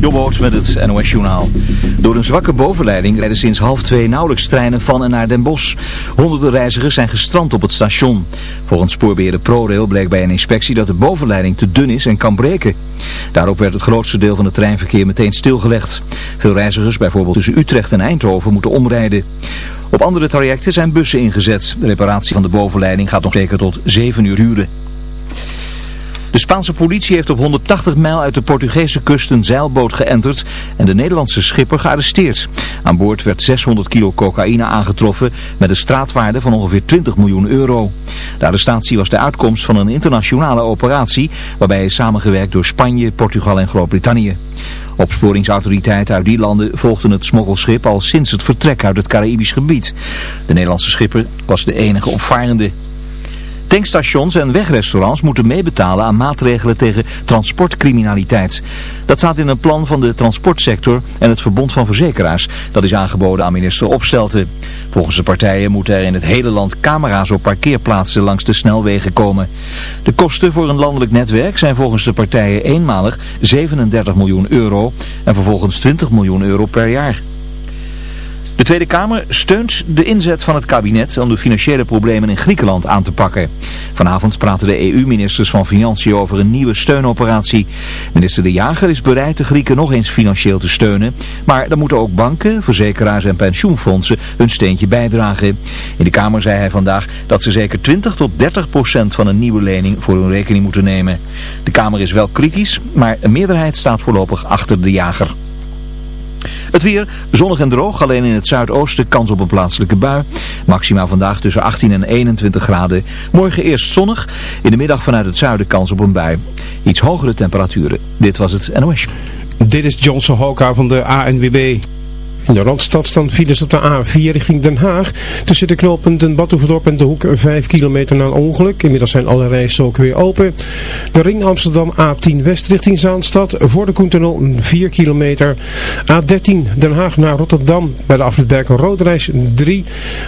Jobboots met het NOS Journaal. Door een zwakke bovenleiding rijden sinds half twee nauwelijks treinen van en naar Den Bosch. Honderden reizigers zijn gestrand op het station. Volgens spoorbeheerder ProRail bleek bij een inspectie dat de bovenleiding te dun is en kan breken. Daarop werd het grootste deel van het treinverkeer meteen stilgelegd. Veel reizigers, bijvoorbeeld tussen Utrecht en Eindhoven, moeten omrijden. Op andere trajecten zijn bussen ingezet. De reparatie van de bovenleiding gaat nog zeker tot 7 uur duren. De Spaanse politie heeft op 180 mijl uit de Portugese kust een zeilboot geënterd en de Nederlandse schipper gearresteerd. Aan boord werd 600 kilo cocaïne aangetroffen met een straatwaarde van ongeveer 20 miljoen euro. De arrestatie was de uitkomst van een internationale operatie waarbij is samengewerkt door Spanje, Portugal en Groot-Brittannië. Opsporingsautoriteiten uit die landen volgden het smokkelschip al sinds het vertrek uit het Caraïbisch gebied. De Nederlandse schipper was de enige opvarende. Tankstations en wegrestaurants moeten meebetalen aan maatregelen tegen transportcriminaliteit. Dat staat in een plan van de transportsector en het Verbond van Verzekeraars. Dat is aangeboden aan minister Opstelten. Volgens de partijen moeten er in het hele land camera's op parkeerplaatsen langs de snelwegen komen. De kosten voor een landelijk netwerk zijn volgens de partijen eenmalig 37 miljoen euro en vervolgens 20 miljoen euro per jaar. De Tweede Kamer steunt de inzet van het kabinet om de financiële problemen in Griekenland aan te pakken. Vanavond praten de EU-ministers van Financiën over een nieuwe steunoperatie. Minister De Jager is bereid de Grieken nog eens financieel te steunen. Maar dan moeten ook banken, verzekeraars en pensioenfondsen hun steentje bijdragen. In de Kamer zei hij vandaag dat ze zeker 20 tot 30 procent van een nieuwe lening voor hun rekening moeten nemen. De Kamer is wel kritisch, maar een meerderheid staat voorlopig achter De Jager. Het weer zonnig en droog, alleen in het zuidoosten kans op een plaatselijke bui. Maxima vandaag tussen 18 en 21 graden. Morgen eerst zonnig, in de middag vanuit het zuiden kans op een bui. Iets hogere temperaturen. Dit was het NOS. Dit is Johnson Hoka van de ANWB. In de Randstad staan files op de A4 richting Den Haag. Tussen de knooppunten Badhoevedorp en De Hoek 5 kilometer na een ongeluk. Inmiddels zijn alle rijstroken weer open. De ring Amsterdam A10 West richting Zaanstad. Voor de Koentunnel 4 kilometer. A13 Den Haag naar Rotterdam. Bij de afrit Roodreis 3.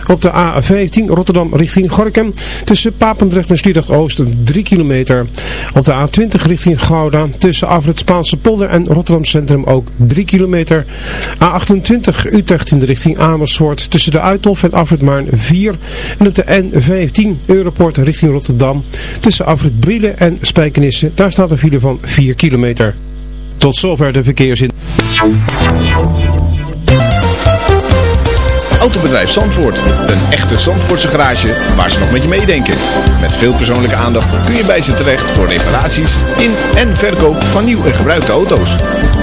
Op de A15 Rotterdam richting Gorkum. Tussen Papendrecht en Sliedrecht Oost 3 kilometer. Op de A20 richting Gouda. Tussen afrit Spaanse polder en Rotterdam Centrum ook 3 kilometer. A28 Utrecht in de richting Amersfoort tussen de Uithof en Afrit Maarn 4. En op de N15 Europort richting Rotterdam tussen Afrit Brielen en Spijkenisse. Daar staat een file van 4 kilometer. Tot zover de verkeersin. Autobedrijf Zandvoort. Een echte Zandvoortse garage waar ze nog met je meedenken. Met veel persoonlijke aandacht kun je bij ze terecht voor reparaties in en verkoop van nieuw en gebruikte auto's.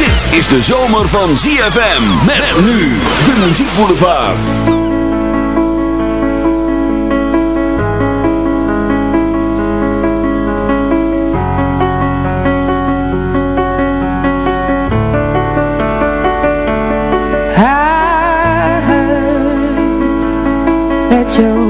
Dit is de zomer van ZFM. Met nu de muziekboulevard. I heard that you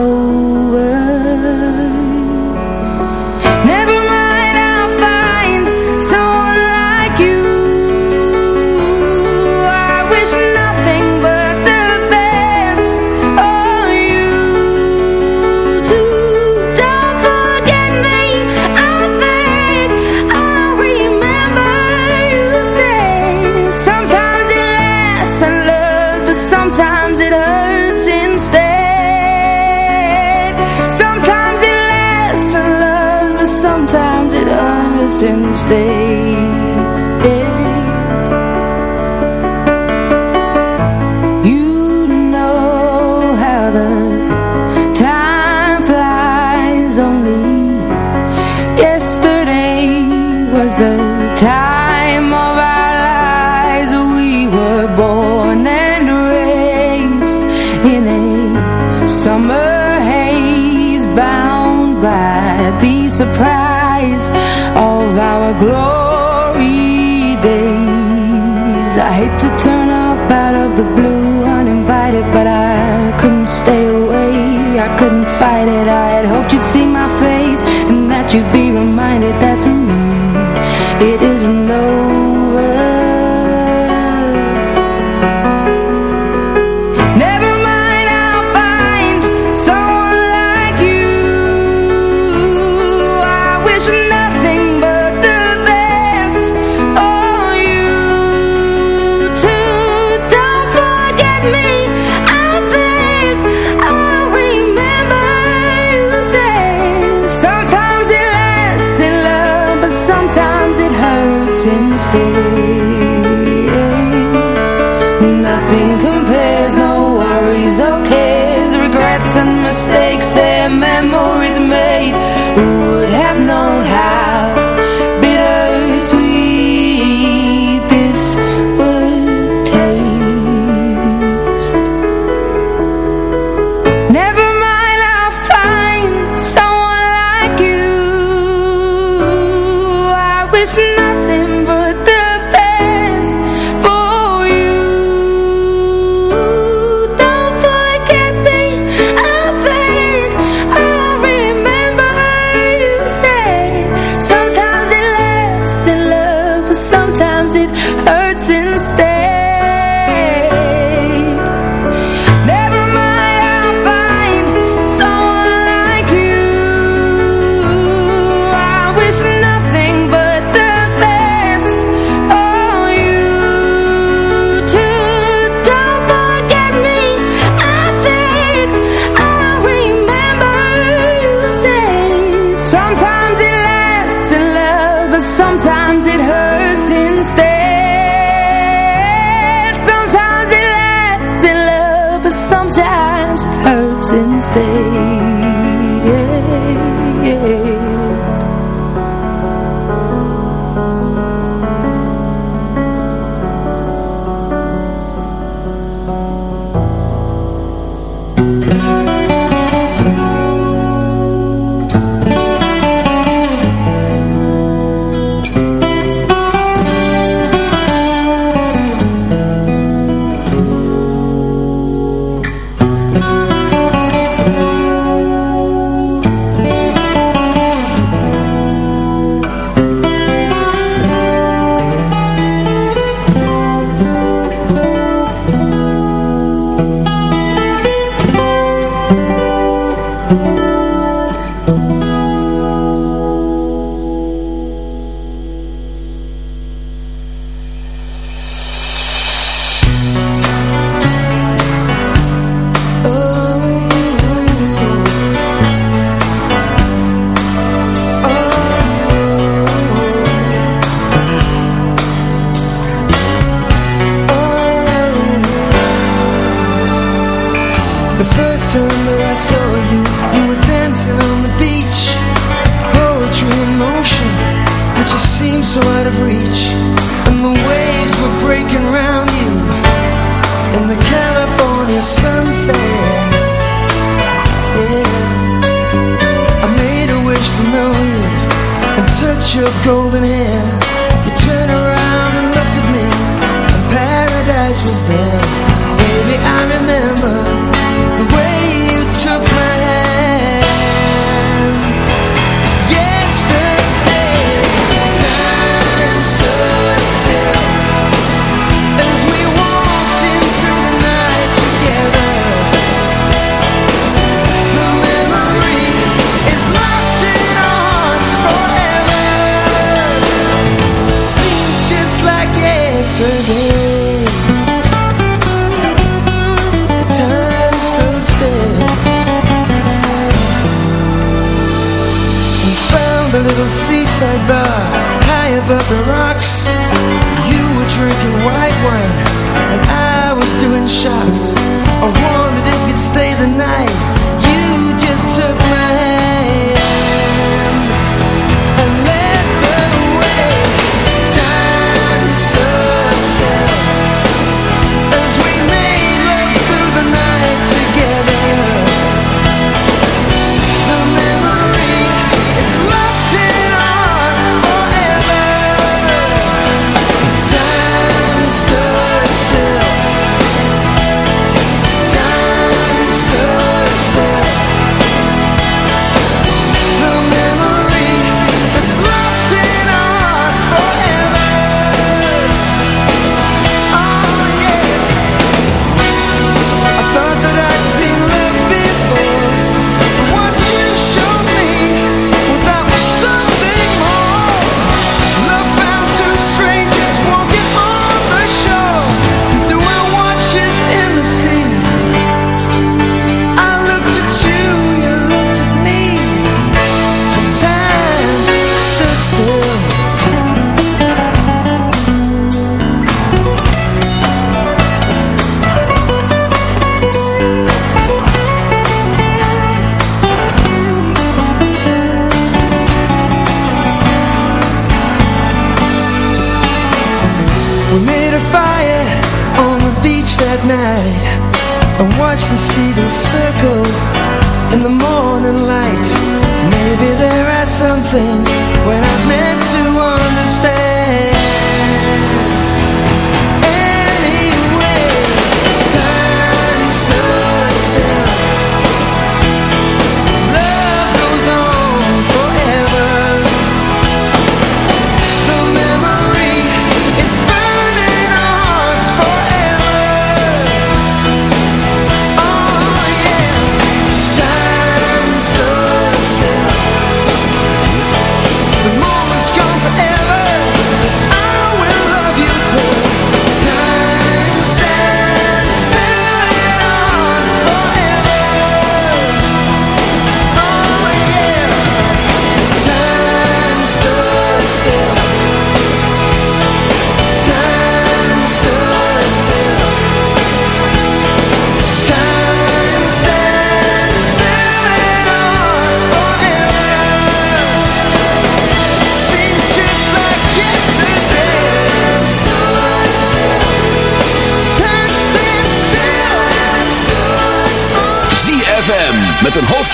and loves, but sometimes it hurts instead. Sometimes it lasts and loves, but sometimes it hurts instead. You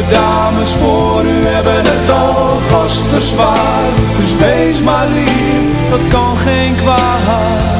De dames voor u hebben het al vast verzwaard. Dus wees maar lief, dat kan geen kwaad.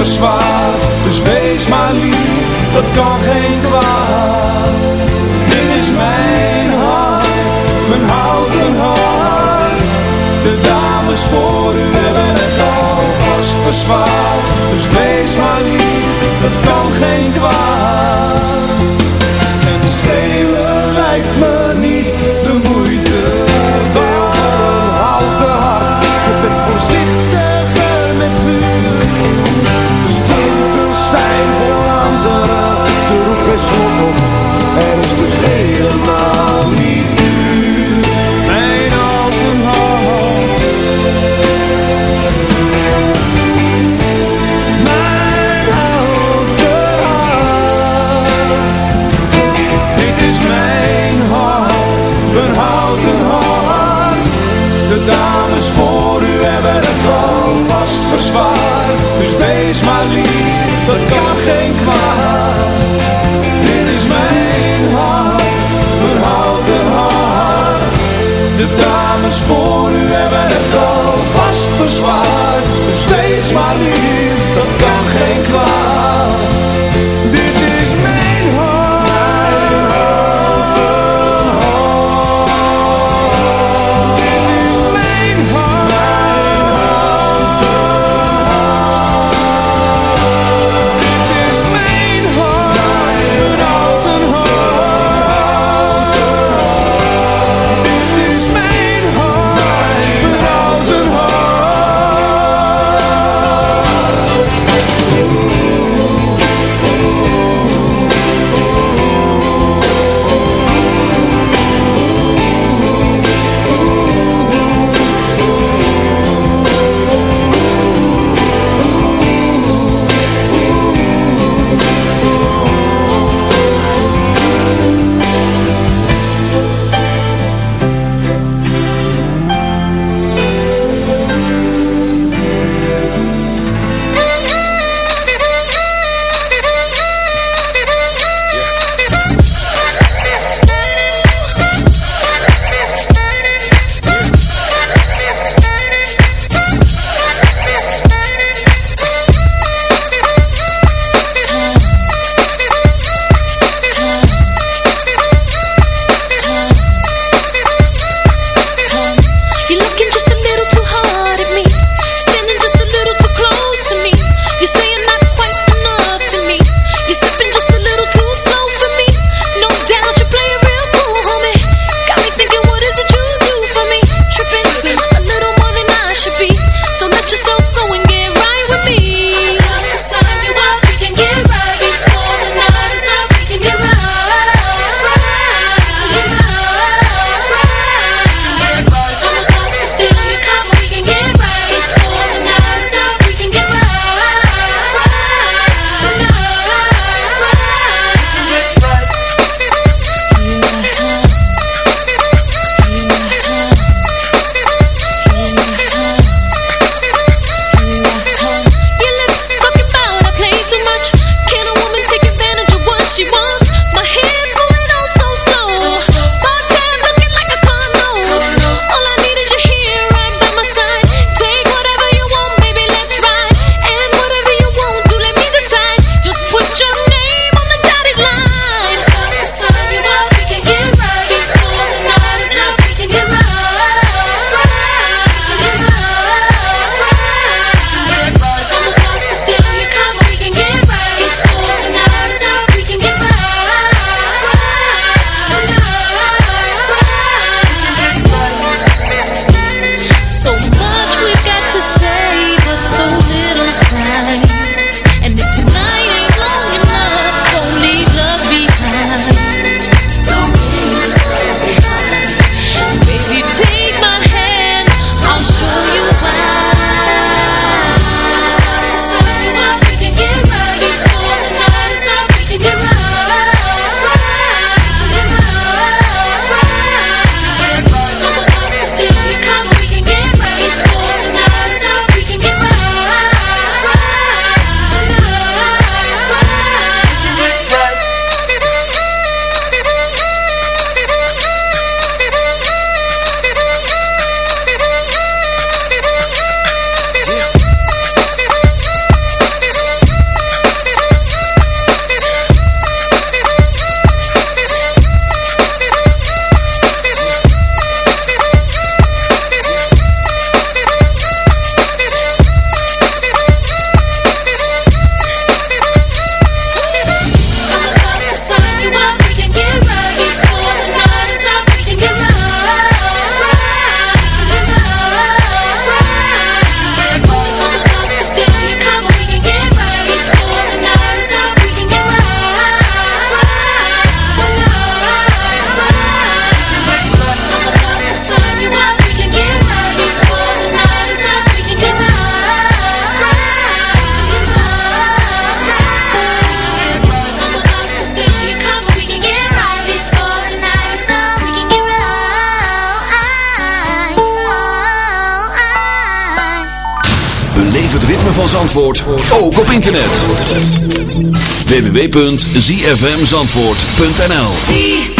dus wees maar lief, dat kan geen kwaad. Dit is mijn hart, mijn houten hart. De dames voor u hebben het al vast verzwaard. Dus wees maar lief, dat kan geen kwaad. En stelen lijkt me niet www.zfmzandvoort.nl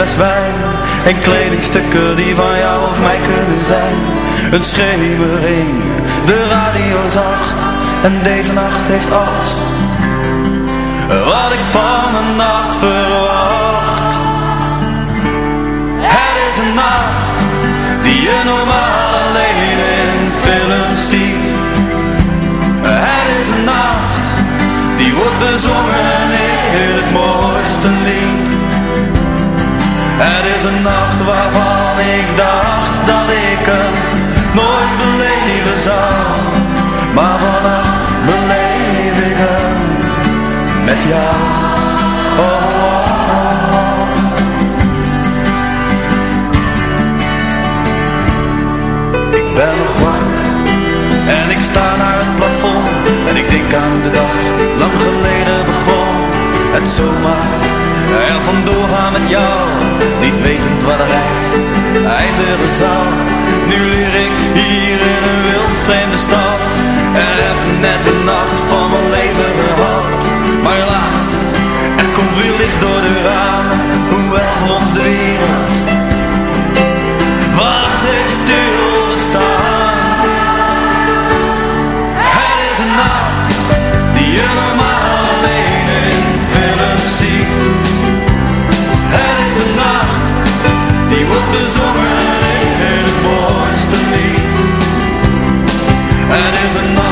fles wijn En kledingstukken die van jou of mij kunnen zijn. Een schemering, de radio zacht En deze nacht heeft alles. zomaar er vandoor gaan met jou. Niet wetend wat de reis eindigen zaal. Nu leer ik hier in een wild vreemde stad en heb net de nacht there's another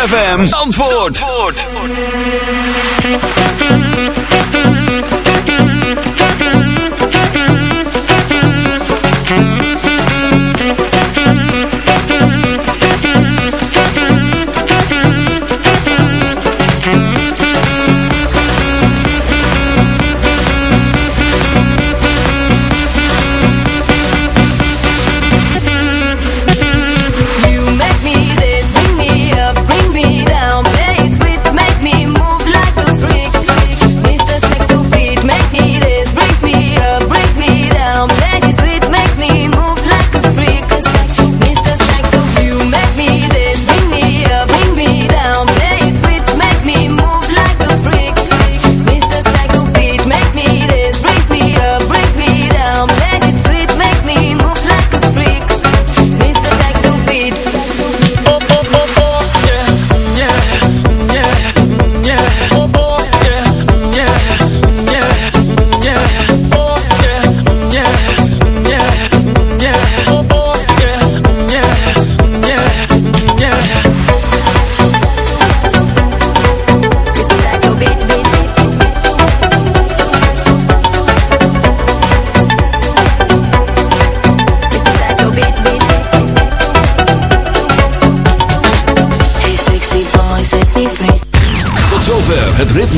ZFM Zandvoort.